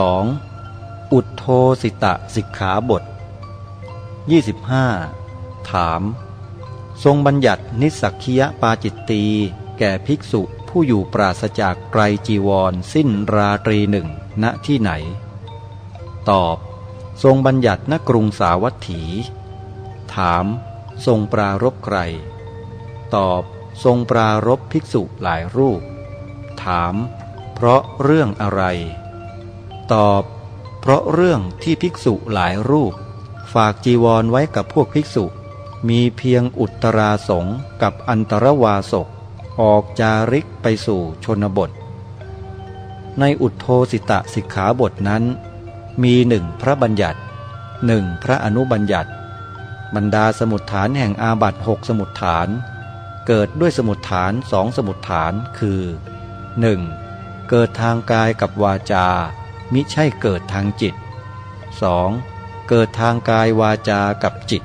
2. อุทโทสิตะสิกขาบท 25. ถาม ทรงบัญญัตินิสักคียปาจิตตี แก่ภิกษุผู้อยู่ปราศจากไกรจีวร สิ้นราตรีหนึ่งณที่ไหน ตอบ ทรงบัญญัติณกรุงสาวัตถี ถาม ทรงปรารบใคร ตอบทรงปรารบภิกษุหลายรูป ถาม เพราะเรื่องอะไร ตอบ เพราะเรื่องที่ภิกษุหลายรูป ฝากจีวรไว้กับพวกภิกษุ มีเพียงอุตราสงกับอันตรวาสก ออกจาริกไปสู่ชนบท ในอุทโทสิตะสิกขาบทนั้น มีหนึ่งพระบัญญัติหนึ่งพระอนุบัญญัติ บรรดาสมุดฐานแห่งอาบัตหกสมุดฐาน เกิดด้วยสมุดฐานสองสมุดฐานคือ 1. เกิดทางกายกับวาจา มิใช่เกิดทางจิต 2. เกิดทางกายวาจากับจิต